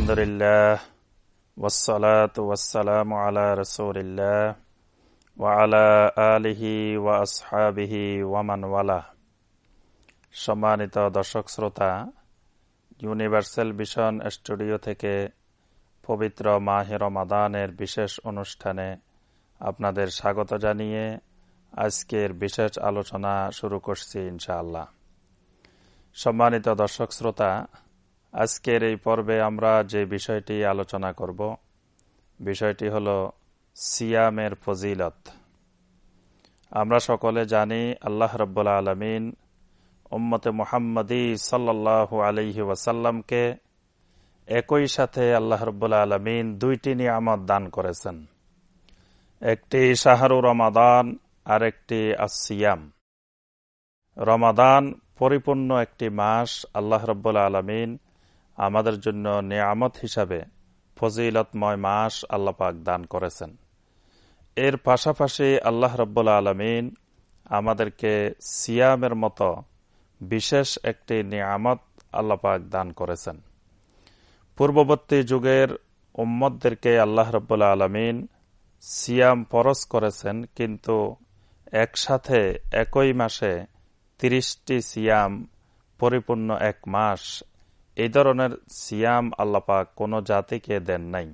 الحمد لله والصلاة والسلام على رسول الله وعلى آله وأصحابه ومن والاه সম্মানিত দর্শক শ্রোতা ইউনিভার্সাল ভিশন স্টুডিও থেকে পবিত্র মাহে রমাদানের বিশেষ অনুষ্ঠানে আপনাদের স্বাগত জানিয়ে আজকের বিশেষ আলোচনা শুরু করছি ইনশাআল্লাহ সম্মানিত দর্শক শ্রোতা আজকের এই পর্বে আমরা যে বিষয়টি আলোচনা করব, বিষয়টি হল সিয়ামের ফজিলত। আমরা সকলে জানি, আল্লাহ রব্বুল্লা আলমিন উম্মতে মোহাম্মদী সাল্লাহ আলহি ওয়াসাল্লামকে একই সাথে আল্লাহ রব্বুল্লা আলমিন দুইটি নিয়ামত দান করেছেন। একটি শাহরু রমাদান আর একটি আসিয়াম রমাদান পরিপূর্ণ একটি মাস আল্লাহ রব্বুল্লা আলমিন আমাদের জন্য নিয়ামত হিসাবে ফজিলতময় মাস আল্লাপাক দান করেছেন। এর পাশাপাশি আল্লাহ রব্বুল্লা আলমিন আমাদেরকে সিয়ামের মতো বিশেষ একটি নিয়ামত আল্লাপাক দান করেছেন। পূর্ববর্তী যুগের উম্মদদেরকে আল্লাহ রব্বুল্লা আলমিন সিয়াম পরস করেছেন, কিন্তু একসাথে একই মাসে তিরিশটি সিয়াম পরিপূর্ণ এক মাস এই ধরনের সিয়াম আল্লাপাক কোনো জাতিকে দেন নাই।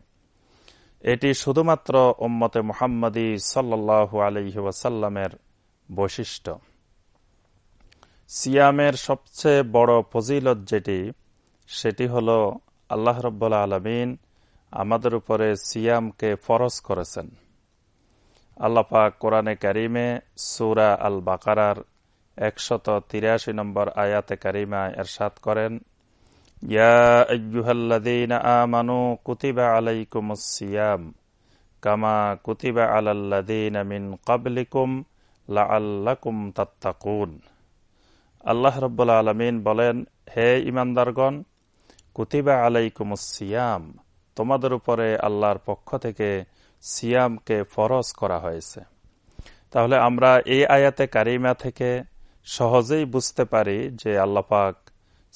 এটি শুধুমাত্র উম্মতে মোহাম্মদী সাল্লাহ আলহি ওয়াসাল্লামের বৈশিষ্ট্য। সিয়ামের সবচেয়ে বড় ফজিলত যেটি, সেটি হল আল্লাহ রব্বুল্লা আলমিন আমাদের উপরে সিয়ামকে ফরজ করেছেন। আল্লাপাক কোরআনে কারিমে সুরা আল বাকারার একশত তিরাশি নম্বর আয়াতে কারিমা এরশাদ করেন আমানু কুতিবা আলাইকুম সিয়াম কামা কুতিবা আলাল্লাদিন মিন কাবলিকুম লাআল্লাকুম তাত্তাকুন আল্লাহ রব্বুল বলেন হে ইমানদারগণ কুতিবা আলাইকুম তোমাদের উপরে আল্লাহর পক্ষ থেকে সিয়ামকে ফরজ করা হয়েছে। তাহলে আমরা এই আয়াতে কারিমা থেকে সহজেই বুঝতে পারি যে আল্লাপাক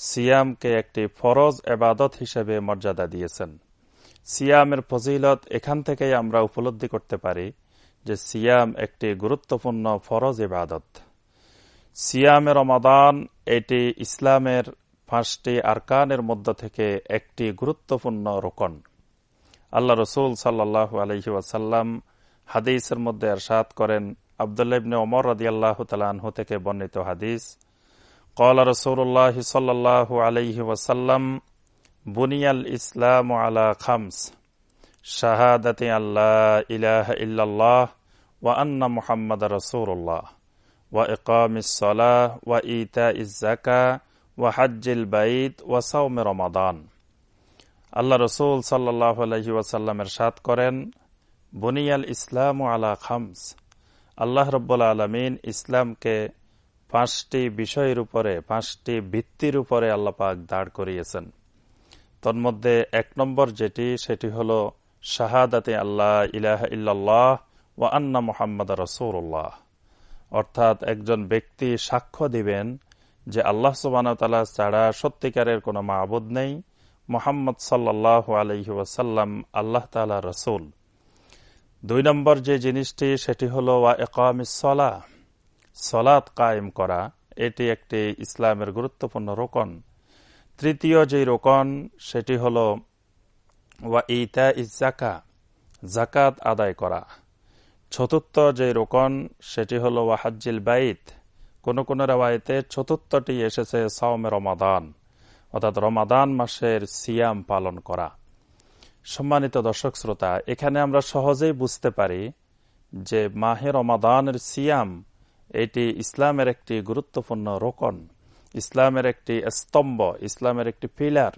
সিয়ামকে একটি ফরজ এবাদত হিসেবে মর্যাদা দিয়েছেন। সিয়ামের ফজিলত এখান থেকেই আমরা উপলব্ধি করতে পারি যে সিয়াম একটি গুরুত্বপূর্ণ ফরজ ইবাদত সিয়ামের রমাদান এটি ইসলামের পাঁচটি আরকানের মধ্য থেকে একটি গুরুত্বপূর্ণ রোকন। আল্লাহ রসুল সাল্লাহ আলহি হাদিসের মধ্যে আর এরশাদ করেন আবদুল্লাবনে ওমর রদি আল্লাহ তালাহ থেকে বর্ণিত হাদিস قال رسول الله صلى الله عليه وسلم بني الإسلام على خمس شهادة أن لا إله إلا الله وأن محمد رسول الله وإقام الصلاة وإيتاء الزكاة وحج البيت وصوم رمضان আল্লাহ রসুল সাল্লাহ আলহি ওয়াসাল্লাম এরশাদ করেন বুনিয়াল ইসলাম আলা খামস আল্লাহ রব্বুল আলমিন ইসলামকে পাঁচটি বিষয়ের উপরে, পাঁচটি ভিত্তির উপরে আল্লাপাক দাঁড় করিয়েছেন। তন্মধ্যে এক নম্বর যেটি, সেটি হল শাহাদাতে আল্লাহ ইলাহ ইল্লাল্লাহ ও আন্না মোহাম্মদ রসৌল্লাহ অর্থাৎ একজন ব্যক্তি সাক্ষ্য দিবেন যে আল্লাহ সুবানতাল্লাহ ছাড়া সত্যিকারের কোনো মাহবুদ নেই। মোহাম্মদ সাল্লাহ আলহি ওয়াসাল্লাম আল্লাহ তালা রসুল। দুই নম্বর যে জিনিসটি, সেটি হল ওয়া একামিসলা সলাৎ কায়েম করা, এটি একটি ইসলামের গুরুত্বপূর্ণ রোকন। তৃতীয় যে রোকন, সেটি হল ওয়া ইতা ইজাকা জাকাত আদায় করা। চতুর্থ যে রোকন, সেটি হল ওয়াহাজ্জিল বাইত। কোন কোন রেওয়ায়তে চতুর্থটি এসেছে সাওমে রমাদান, অর্থাৎ রমাদান মাসের সিয়াম পালন করা। সম্মানিত দর্শক শ্রোতা, এখানে আমরা সহজেই বুঝতে পারি যে মাহে রমাদানের সিয়াম এটি ইসলামের একটি গুরুত্বপূর্ণ রোকন, ইসলামের একটি স্তম্ভ, ইসলামের একটি পিলার।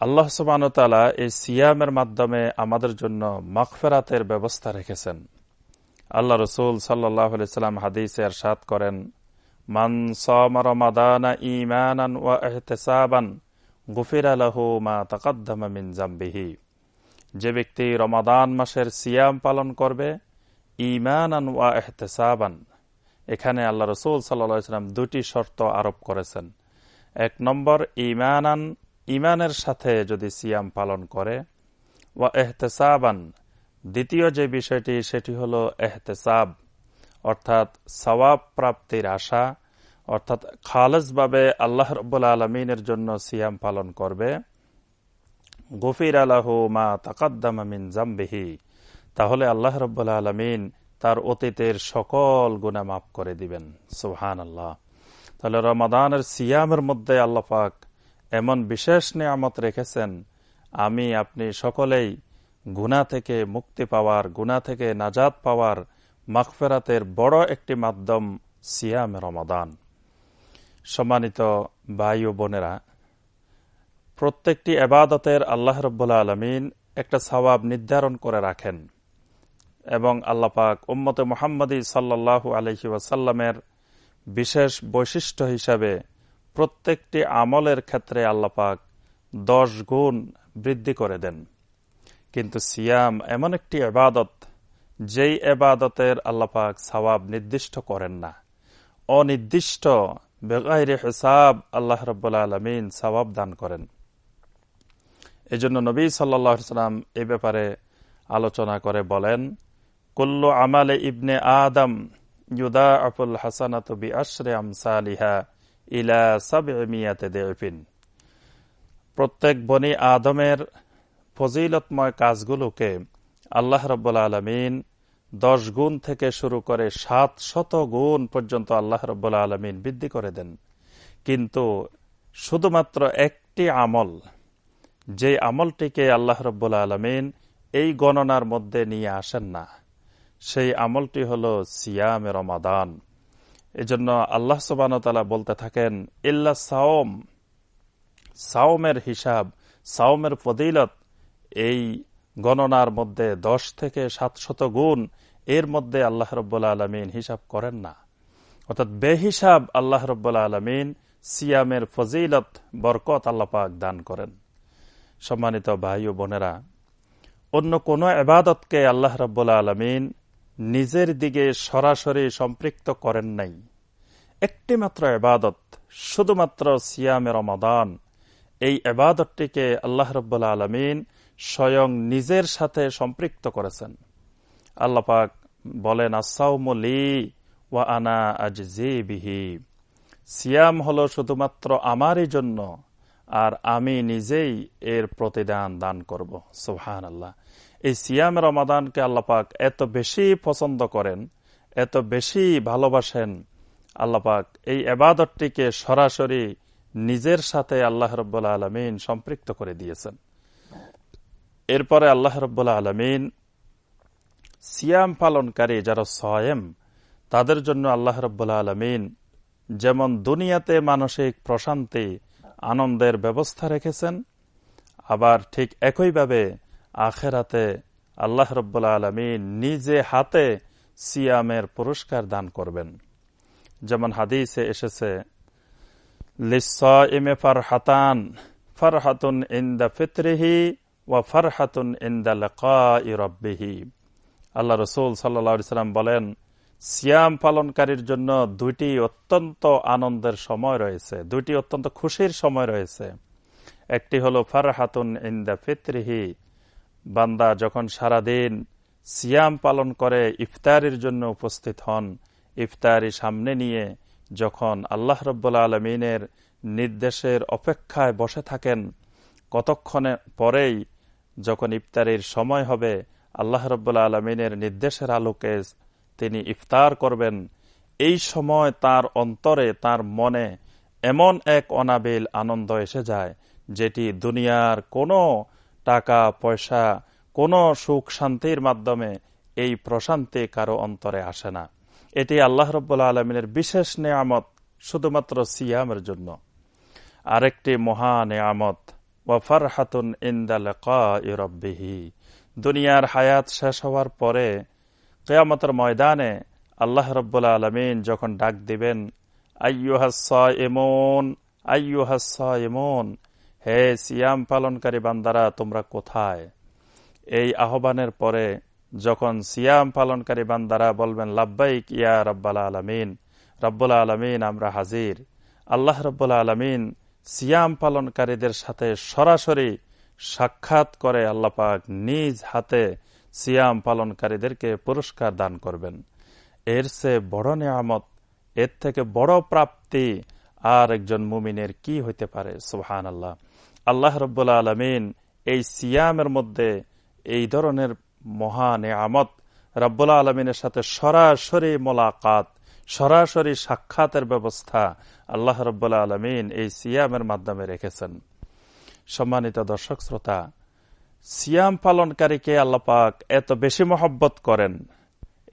আল্লাহ সুবানতালা এই সিয়ামের মাধ্যমে আমাদের জন্য মাখফেরাতের ব্যবস্থা রেখেছেন। আল্লাহ রসুল সাল্লাহ সাল্লাম হাদিসে সাত করেন, মান সমারমাদানা ইমানান ওয়া এহতেসাবান গুফির মা তাকাদ্দামা মিন জাম্বিহি। যে ব্যক্তি রমাদান মাসের সিয়াম পালন করবে ইমানান ওয়া এহতেসাবান। এখানে আল্লাহ রসুল সাল্লাম দুটি শর্ত আরোপ করেছেন। এক নম্বর ইমানান ইমানের সাথে যদি সিয়াম পালন করে, ওয়া এহতেসাবান। দ্বিতীয় যে বিষয়টি, সেটি হল এহতেসাব, অর্থাৎ সওয়াব প্রাপ্তির আশা, অর্থাৎ খালেজভাবে আল্লাহ রব্বুল আলমিনের জন্য সিয়াম পালন করবে। গফির আলাহ মা তাকাদ্দাম মিন জাম্বিহি। তাহলে আল্লাহ রব্বুল আলমিন তার অতীতের সকল গুণা মাফ করে দিবেন। সুহান আল্লাহ তাহলে রমাদানের সিয়ামের মধ্যে আল্লাপাক এমন বিশেষ নিয়ামত রেখেছেন, আমি আপনি সকলেই গুণা থেকে মুক্তি পাওয়ার গুণা থেকে নাজাদ পাওয়ার মাখফেরাতের বড় একটি মাধ্যম সিয়াম রমাদান। সম্মানিত ভাই ও বোনেরা, প্রত্যেকটি এবাদতের আল্লাহ রব্বুল্লা আলমিন একটা সবাব নির্ধারণ করে রাখেন। এবং আল্লাপাক উম্মতে মোহাম্মদী সাল্লাহু আলহি ওয়াসাল্লামের বিশেষ বৈশিষ্ট্য হিসাবে প্রত্যেকটি আমলের ক্ষেত্রে আল্লাপাক দশ গুণ বৃদ্ধি করে দেন। কিন্তু সিয়াম এমন একটি এবাদত যেই এবাদতের আল্লাপাক সবাব নির্দিষ্ট করেন না। অনির্দিষ্ট, বেগাইরে হেসাব আল্লাহ রব্বুল্লা আলমিন সবাব দান করেন। এই জন্য নবী সাল্লাম এ ব্যাপারে আলোচনা করে বলেন কুল্লু আমালে ইবনে আদম ইউদা আফুল হাসানাত বি আশরে আমসালিহা ইলা সাবিয়াতে দেফিন। প্রত্যেক বনি আদমের ফজিলতময় কাজগুলোকে আল্লাহ রব্বুল আলমিন দশ গুণ থেকে শুরু করে সাত শত গুণ পর্যন্ত আল্লাহ রব্বুল্লা আলমিন বৃদ্ধি করে দেন। কিন্তু শুধুমাত্র একটি আমল, যে আমলটিকে আল্লাহ রব্বুল্লা আলমিন এই গণনার মধ্যে নিয়ে আসেন না। সেই আমলটি হল সিয়াম রমাদান। এজন্য আল্লাহ সুবানতালা বলতে থাকেন, ইল্লা সাওম, সাওমের হিসাব, সাওমের ফদিলত এই গণনার মধ্যে দশ থেকে সাতশত গুণ, এর মধ্যে আল্লাহ রব্বুল্লা আলমিন হিসাব করেন না। অর্থাৎ বেহিসাব আল্লাহ রব্বুল্লা আলমিন সিয়ামের ফজিলত, বরকত আল্লাপাক দান করেন। সম্মানিত ভাই ও বোনেরা, অন্য কোন এবাদতকে আল্লাহ রব্বুল্লা আলমিন নিজের দিকে সরাসরি সম্পৃক্ত করেন নাই। একটি মাত্র এবাদত শুধুমাত্র সিয়ামে রমাদান। এই এবাদতটিকে আল্লাহ রব্বুল্লা আলমিন স্বয়ং নিজের সাথে সম্পৃক্ত করেছেন। আল্লাপাক বলেন আসাউমলি ওয়া আনা আজ বিহি। সিয়াম হলো শুধুমাত্র আমারই জন্য, আর আমি নিজেই এর প্রতিদান দান করব। সুহান আল্লাহ এই সিয়াম রমাদানকে আল্লাপাক এত বেশি পছন্দ করেন, এত বেশি ভালোবাসেন, আল্লাপাক এই এবাদতটিকে সরাসরি নিজের সাথে আল্লাহ রব্বুল্লা আলমিন সম্পৃক্ত করে দিয়েছেন। এরপরে আল্লাহ রব্বুল্লা আলমিন সিয়াম পালনকারী যারা সয়েম, তাদের জন্য আল্লাহ রব্বুল্লা আলমিন যেমন দুনিয়াতে মানসিক প্রশান্তি, আনন্দের ব্যবস্থা রেখেছেন, আবার ঠিক একইভাবে আখেরাতে আল্লাহ রব্বুল্লা আলমিন নিজে হাতে সিয়ামের পুরস্কার দান করবেন। যেমন হাদিসে এসেছে লিসা ফারহাতান, ফারহাতুন ইন্দা ফিতরিহি ওয়া ফারহাতুন ইন্দা লেকা রব্বিহি। আল্লাহ রসুল সাল্লাম বলেন, সিয়াম পালনকারীর জন্য দুইটি অত্যন্ত আনন্দের সময় রয়েছে, দুইটি অত্যন্ত খুশির সময় রয়েছে। একটি হলো ফারহাতুন ইন্দা ফিতরিহি বান্দা যখন সারাদিন সিয়াম পালন করে ইফতারির জন্য উপস্থিত হন, ইফতারি সামনে নিয়ে যখন আল্লাহ রব্বুল্লা আলমিনের নির্দেশের অপেক্ষায় বসে থাকেন, কতক্ষণে পরেই যখন ইফতারির সময় হবে, আল্লাহ রব্বুল্লা আলমিনের নির্দেশের আলোকে তিনি ইফতার করবেন, এই সময় তার অন্তরে, তার মনে এমন এক অনাবিল আনন্দ এসে যায়, যেটি দুনিয়ার কোনো টাকা, পয়সা, কোনো সুখ শান্তির মাধ্যমে এই প্রশান্তি কারও অন্তরে আসে না। এটি আল্লাহ রব্বুল্লা আলমিনের বিশেষ নেয়ামত, শুধুমাত্র সিয়ামের জন্য। আরেকটি মহা নেয়ামত ওয়াফার হাতুন ইন্দাল রব্বিহি। দুনিয়ার হায়াত শেষ হওয়ার পরে কেয়ামতের ময়দানে আল্লাহ রব্বুল্লা আলমিন যখন ডাক দিবেন আইয়ুহাসমন আইয়ুহাসমন হে সিয়াম পালনকারী বান্দারা, তোমরা কোথায়? এই আহ্বানের পরে যখন সিয়াম পালনকারী বান্দারা বলবেন, লাব্বাইক ইয়া রব্বাল আলমিন রব্বুল্লা আলমিন, আমরা হাজির। আল্লাহ রব্বুল্লা আলমিন সিয়াম পালনকারীদের সাথে সরাসরি সাক্ষাৎ করে আল্লাপাক নিজ হাতে সিয়াম পালনকারীদেরকে পুরস্কার দান করবেন। এর সে বড় নিয়ামত, এর থেকে বড় প্রাপ্তি আর একজন মুমিনের কি হইতে পারে? সুহান আল্লাহ আল্লাহ রব্বুল্লা আলমিন এই সিয়ামের মধ্যে এই ধরনের মহা আমত রব্বুল্লা আলমিনের সাথে সরাসরি মোলাকাত, সরাসরি সাক্ষাতের ব্যবস্থা আল্লাহ রব্বুল্লা আলমিন এই সিয়ামের মাধ্যমে রেখেছেন। সম্মানিত দর্শক শ্রোতা, সিয়াম পালনকারীকে আল্লাপাক এত বেশি মহব্বত করেন।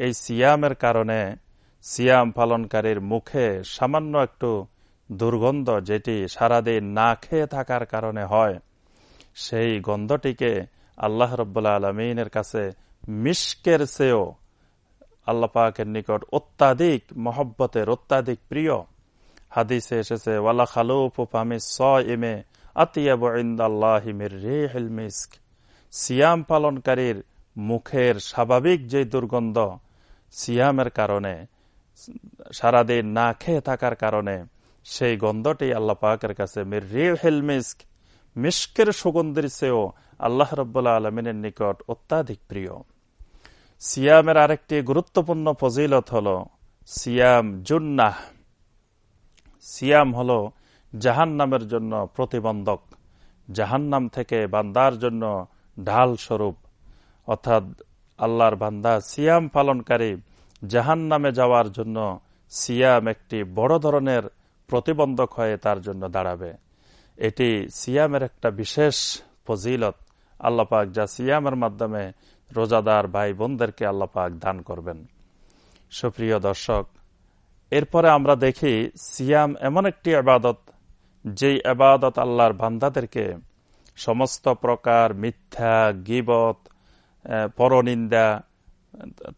এই সিয়ামের কারণে সিয়াম পালনকারীর মুখে সামান্য একটু দুর্গন্ধ যেটি সারাদিন না খেয়ে থাকার কারণে হয়, সেই গন্ধটিকে আল্লাহ রব্বুল্লা আলমিনের কাছে মিশকের চেয়েও আল্লাপাকের নিকট অত্যাধিক মহব্বতের অত্যাধিক প্রিয়। হাদিসে এসেছে, ওয়ালা খালুফ ফামি স মিস্ক। সিয়াম পালনকারীর মুখের স্বাভাবিক যে দুর্গন্ধ, সিয়ামের কারণে, সারাদিন না খেয়ে থাকার কারণে সেই গন্ধটি আল্লাহ পাকের কাছে মিস্কের সুগন্ধির চেয়েও আল্লাহ রব্বুল্লা আলমিনের নিকট অত্যাধিক প্রিয়। সিয়ামের আরেকটি গুরুত্বপূর্ণ ফজিলত হল সিয়াম জুন্নাহ। সিয়াম হল জাহান নামের জন্য প্রতিবন্ধক। জাহান্নাম থেকে বান্দার জন্য ঢাল স্বরূপ। অর্থাৎ আল্লাহর বান্দা সিয়াম পালনকারী জাহান নামে যাওয়ার জন্য সিয়াম একটি বড় ধরনের প্রতিবন্ধক হয়ে তার জন্য দাঁড়াবে। এটি সিয়ামের একটা বিশেষ ফজিলত। আল্লাপাক যা সিয়ামের মাধ্যমে রোজাদার ভাই বোনদেরকে আল্লাপাক দান করবেন। সুপ্রিয় দর্শক, এরপরে আমরা দেখি সিয়াম এমন একটি আবাদত যেই আবাদত আল্লাহর বান্দাদেরকে সমস্ত প্রকার মিথ্যা, গিবত পরনিন্দা,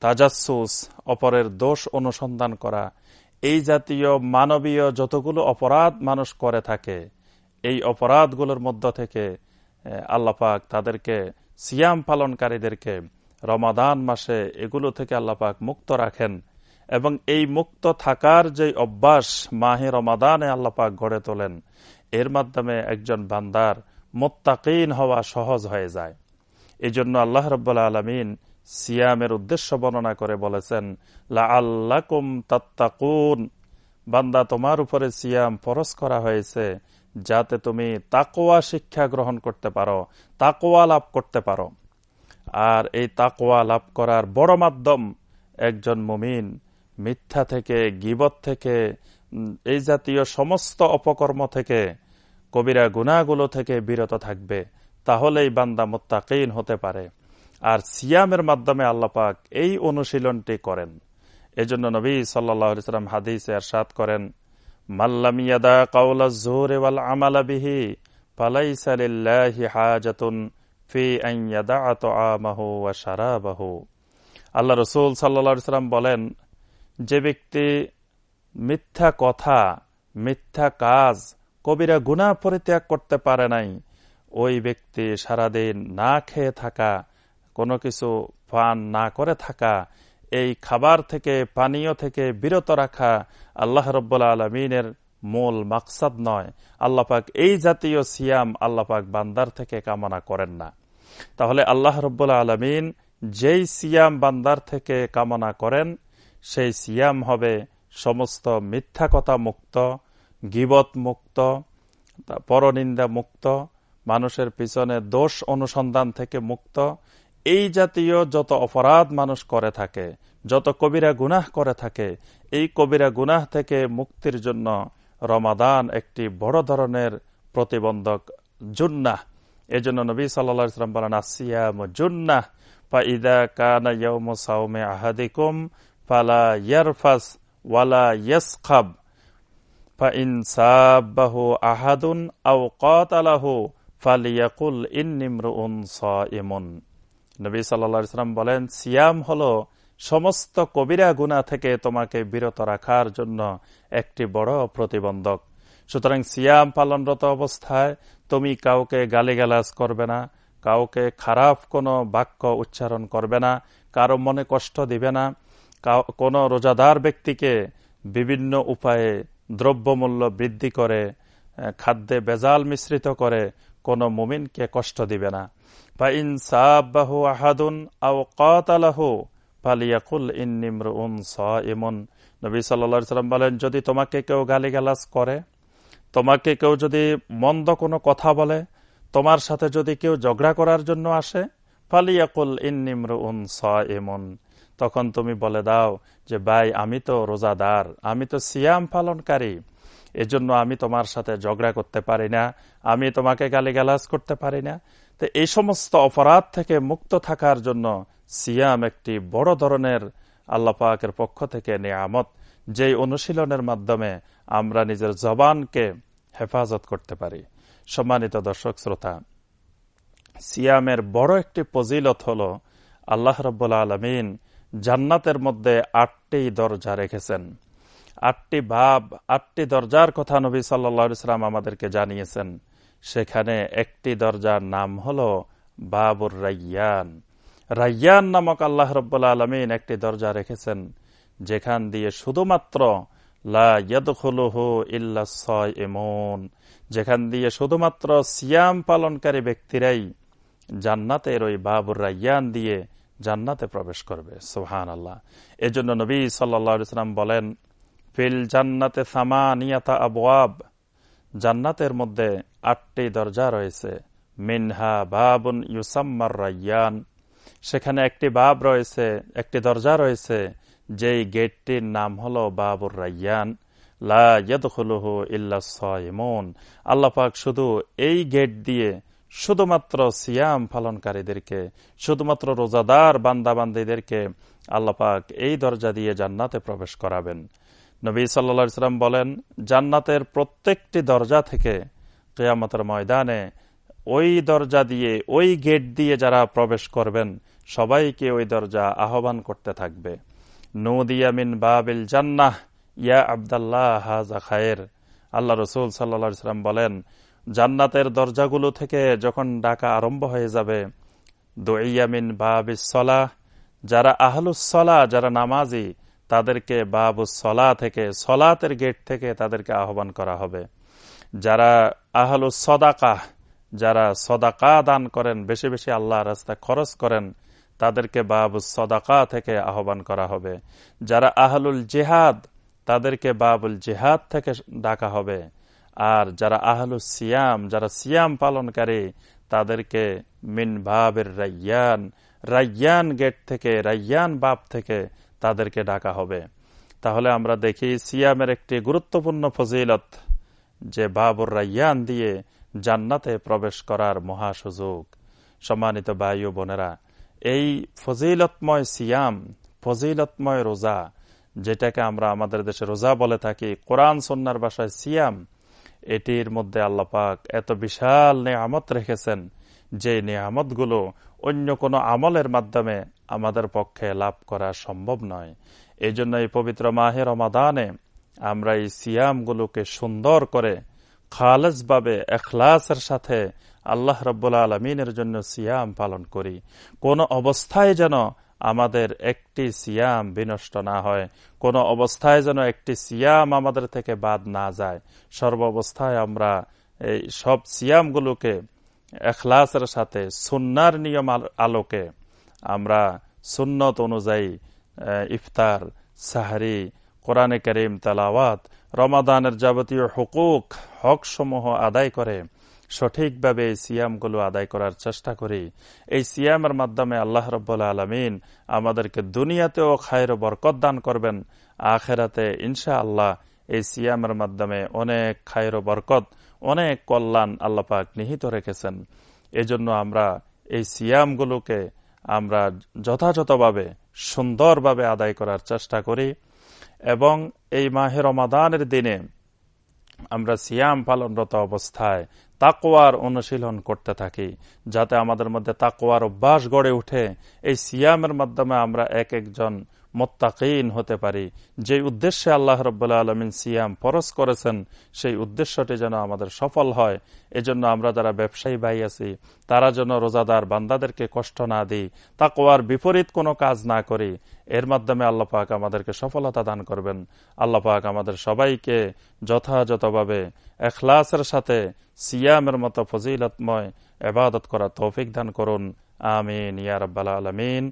তাজাসুস, অপরের দোষ অনুসন্ধান করা এই জাতীয় মানবীয় যতগুলো অপরাধ মানুষ করে থাকে, এই অপরাধগুলোর মধ্য থেকে আল্লাপাক তাদেরকে সিয়াম পালনকারীদেরকে রমাদান মাসে এগুলো থেকে আল্লাপাক মুক্ত রাখেন এবং এই মুক্ত থাকার যে অভ্যাস মাহে রমাদানে আল্লাপাক গড়ে তোলেন, এর মাধ্যমে একজন বান্দার মোত্তাকিন হওয়া সহজ হয়ে যায়। এই জন্য আল্লাহ রব্বুল্লা আলমিন সিয়ামের উদ্দেশ্য বর্ণনা করে বলেছেন লাল্লাকুম তাত্তাকুন। বান্দা, তোমার উপরে সিয়াম ফরস করা হয়েছে যাতে তুমি তাকোয়া শিক্ষা গ্রহণ করতে পারো তাকোয়া লাভ করতে পারো। আর এই তাকোয়া লাভ করার বড় মাধ্যম একজন মুমিন মিথ্যা থেকে, গিবত থেকে এই জাতীয় সমস্ত অপকর্ম থেকে, কবিরা গুনাগুলো থেকে বিরত থাকবে। তাহলেই বান্দা মোত্তাকিন হতে পারে। আর সিয়ামের মাধ্যমে আল্লাপাক এই অনুশীলনটি করেন। এজন্য নবী সাল্লাম হাদিস এরশাদ করেন মাল্লামিয়াদা সারাবাহু আল্লাহ রসুল সাল্লা সাল্লাম বলেন, যে ব্যক্তি মিথ্যা কথা, মিথ্যা কাজ, কবিরা গুণা পরিত্যাগ করতে পারে নাই, ওই ব্যক্তি সারাদিন না খেয়ে থাকা কোনো কিছু পান না করে থাকা, এই খাবার থেকে, পানীয় থেকে বিরত রাখা আল্লাহ রব্বুল্লা আলমিনের মূল মাকসাদ নয়। আল্লাপাক এই জাতীয় সিয়াম আল্লাপাক বান্দার থেকে কামনা করেন না। তাহলে আল্লাহ রব্বুল্লা আলমিন যেই সিয়াম বান্দার থেকে কামনা করেন, সেই সিয়াম হবে সমস্ত মিথ্যা কথা মুক্ত গিবত মুক্ত পরনিন্দা মুক্ত, মানুষের পিছনে দোষ অনুসন্ধান থেকে মুক্ত এই জাতীয় যত অপরাধ মানুষ করে থাকে, যত কবিরা গুনাহ করে থাকে, এই কবিরা গুনাহ থেকে মুক্তির জন্য রমাদান একটি বড় ধরনের প্রতিবন্ধক জুন্নাহ। এজন্য নবী সাল্লা ইসলাম বলেন আসিয়াম জুন্নাহ পা ইদা কানা ইয়ৌম সাউমে আহাদিকুম, ফালা ইয়ারফাস ওয়ালা ইয়াসখাব। ফাইন সাবাহু আহাদুন আও কাতালাহু ফালিয়াকুল ইন্নিমরুন সাইমুন। নবী সাল্লাম বলেন, সিয়াম হলো সমস্ত কবিরা গুণা থেকে তোমাকে বিরত রাখার জন্য একটি বড় প্রতিবন্ধক। সুতরাং সিয়াম পালনরত অবস্থায় তুমি কাউকে গালিগালাজ করবে না, কাউকে খারাপ কোনো বাক্য উচ্চারণ করবে না, কারও মনে কষ্ট দিবে না কোনো রোজাদার ব্যক্তিকে বিভিন্ন উপায়ে দ্রব্যমূল্য বৃদ্ধি করে খাদ্যে বেজাল মিশ্রিত করে কোনো মুমিনকে কষ্ট দিবে না। বা ইনসাবাহু আহাদুন আও কাতালাহু ফালিয়াকুল ইন্নিমরুন ইমন নবী সাল্লাম বলেন, যদি তোমাকে কেউ গালিগালাজ করে, তোমাকে কেউ যদি মন্দ কোনো কথা বলে, তোমার সাথে যদি কেউ ঝগড়া করার জন্য আসে, ফালিয়াকুল ইন্নিমরুন ইমন তখন তুমি বলে দাও যে, ভাই, আমি তো রোজাদার, আমি তো সিয়াম পালনকারী, এজন্য আমি তোমার সাথে ঝগড়া করতে পারি না, আমি তোমাকে গালিগালাজ করতে পারি না। তো এই সমস্ত অপরাধ থেকে মুক্ত থাকার জন্য সিয়াম একটি বড় ধরনের আল্লাপাকের পক্ষ থেকে নিয়ামত, যেই অনুশীলনের মাধ্যমে আমরা নিজের জবানকে হেফাজত করতে পারি। সম্মানিত দর্শক, শ্রোতা, সিয়ামের বড় একটি পজিলত হল আল্লাহ রব্বুল্লা আলমিন জান্নাতের মধ্যে আটটি দরজা রেখেছেন। আটটি ভাব আটটি দরজার কথা নবী সাল্লা সাল্লাম আমাদেরকে জানিয়েছেন। সেখানে একটি দরজার নাম হল বাবুর রাইয়ান। রাইয়ান নামক আল্লাহ রব্বুল্লা আলমিন একটি দরজা রেখেছেন, যেখান দিয়ে শুধুমাত্র এমন যেখান দিয়ে শুধুমাত্র সিয়াম পালনকারী ব্যক্তিরাই জান্নাতের ওই বাবুর রাইয়ান দিয়ে জান্নাতে প্রবেশ করবে। সোহান আল্লাহ এজন্য নবী সাল্লা সাল্লাম বলেন, ফিল জান্নাতে সামানিয়াতা আবওয়াব জান্নাতের মধ্যে আটটি দরজা রয়েছে। মিনহা বাবুন ইউসাম্মার রাইয়ান সেখানে একটি বাব রয়েছে, একটি দরজা রয়েছে, যেই গেটটির নাম হল বাবুর রাইয়ান লাহু ইমন আল্লাপাক শুধু এই গেট দিয়ে শুধুমাত্র সিয়াম পালনকারীদেরকে, শুধুমাত্র রোজাদার বান্দাবান্দিদেরকে আল্লাপাক এই দরজা দিয়ে জান্নাতে প্রবেশ করাবেন। নবী সাল্লা সাল্লাম বলেন, জান্নাতের প্রত্যেকটি দরজা থেকে কেয়ামতের ময়দানে ওই দরজা দিয়ে, ওই গেট দিয়ে যারা প্রবেশ করবেন, সবাইকে ওই দরজা আহ্বান করতে থাকবে। নদিয়ামিন বাবিল জান্নাহ, ইয়া আবদাল্লাহ হাজা খায়ের। আল্লাহ রসুল সাল্লা সাল্লাম বলেন, জান্নাতের দরজাগুলো থেকে যখন ডাকা আরম্ভ হয়ে যাবে দইয়ামিন বাবিস সলাহ, যারা আহলুসলা যারা নামাজি তাদেরকে বাবু সলা থেকে, সলাতের গেট থেকে তাদেরকে আহ্বান করা হবে। যারা আহলুস সদাকাহ যারা সদাকা দান করেন, বেশি বেশি আল্লাহ রাস্তা খরচ করেন, তাদেরকে বাবু সদাকা থেকে আহ্বান করা হবে। যারা আহলুল জেহাদ, তাদেরকে বাবুল জেহাদ থেকে ডাকা হবে। আর যারা আহলু সিয়াম, যারা সিয়াম পালনকারী, তাদেরকে মিন বাবের রাইয়ান রাইয়ান গেট থেকে, রাইয়ান বাপ থেকে তাদেরকে ডাকা হবে। তাহলে আমরা দেখি সিয়ামের একটি গুরুত্বপূর্ণ ফজিলত যে বাবুর রাইয়ান দিয়ে জান্নাতে প্রবেশ করার মহা সুযোগ। সম্মানিত বায়ু বোনেরা, এই ফজিলতময় সিয়াম, ফজিলতময় রোজা, যেটাকে আমরা আমাদের দেশে রোজা বলে থাকি, কোরআন সন্ন্যার বাসায় সিয়াম, এটির মধ্যে আল্লাপাক এত বিশাল নিয়ামত রেখেছেন যে নিয়ামতগুলো অন্য কোনো আমলের মাধ্যমে আমাদের পক্ষে লাভ করা সম্ভব নয়। এই জন্য এই পবিত্র মাহে রমাদানে আমরা এই সিয়ামগুলোকে সুন্দর করে খালেজভাবে এখলাসের সাথে আল্লাহ রব্বুল্লা আলমিনের জন্য সিয়াম পালন করি। কোন অবস্থায় যেন আমাদের একটি সিয়াম বিনষ্ট না হয়, কোন অবস্থায় যেন একটি সিয়াম আমাদের থেকে বাদ না যায়। সর্ব অবস্থায় আমরা এই সব সিয়ামগুলোকে এখলাসের সাথে সুন্নার নিয়ম আলোকে আমরা সুন্নত অনুযায়ী ইফতার, সাহারি, কোরআনে করিম, তালাওয়াত, রমাদানের যাবতীয় হুকুক হক সমূহ আদায় করে, সঠিকভাবে এই সিয়ামগুলো আদায় করার চেষ্টা করি। এই সিয়ামের মাধ্যমে আল্লাহ রব্বুল্লা আলমিন আমাদেরকে দুনিয়াতেও খায়ের বরকত দান করবেন। আখেরাতে ইনশা আল্লাহ এই সিয়ামের মাধ্যমে অনেক খায়ের বরকত অনেক কল্যাণ আল্লাপাক নিহিত রেখেছেন। এজন্য আমরা এই সিয়ামগুলোকে আমরা যথাযথভাবে, সুন্দরভাবে আদায় করার চেষ্টা করি এবং এই মাহের রমাদানের দিনে আমরা সিয়াম পালনরত অবস্থায় তাকোয়ার অনুশীলন করতে থাকি, যাতে আমাদের মধ্যে তাকোয়ার অভ্যাস গড়ে উঠে। এই সিয়ামের মাধ্যমে আমরা এক একজন মোত্তাকিন হতে পারি। যে উদ্দেশ্যে আল্লাহ রব্বুল্লা আলমিন সিয়াম ফরজ করেছেন, সেই উদ্দেশ্যটি যেন আমাদের সফল হয়। এজন্য আমরা যারা ব্যবসায়ী ভাই আছি, তারা যেন রোজাদার বান্দাদেরকে কষ্ট না দিই তাকোয়ার বিপরীত কোনো কাজ না করি। এর মাধ্যমে আল্লাহ পাক আমাদেরকে সফলতা দান করবেন। আল্লাহ পাক আমাদের সবাইকে যথাযথভাবে এখলাসের সাথে সিয়ামের মতো ফজিলতময় এবাদত করা তৌফিক দান করুন। আমিন। ইয়া রাব্বাল আলামিন।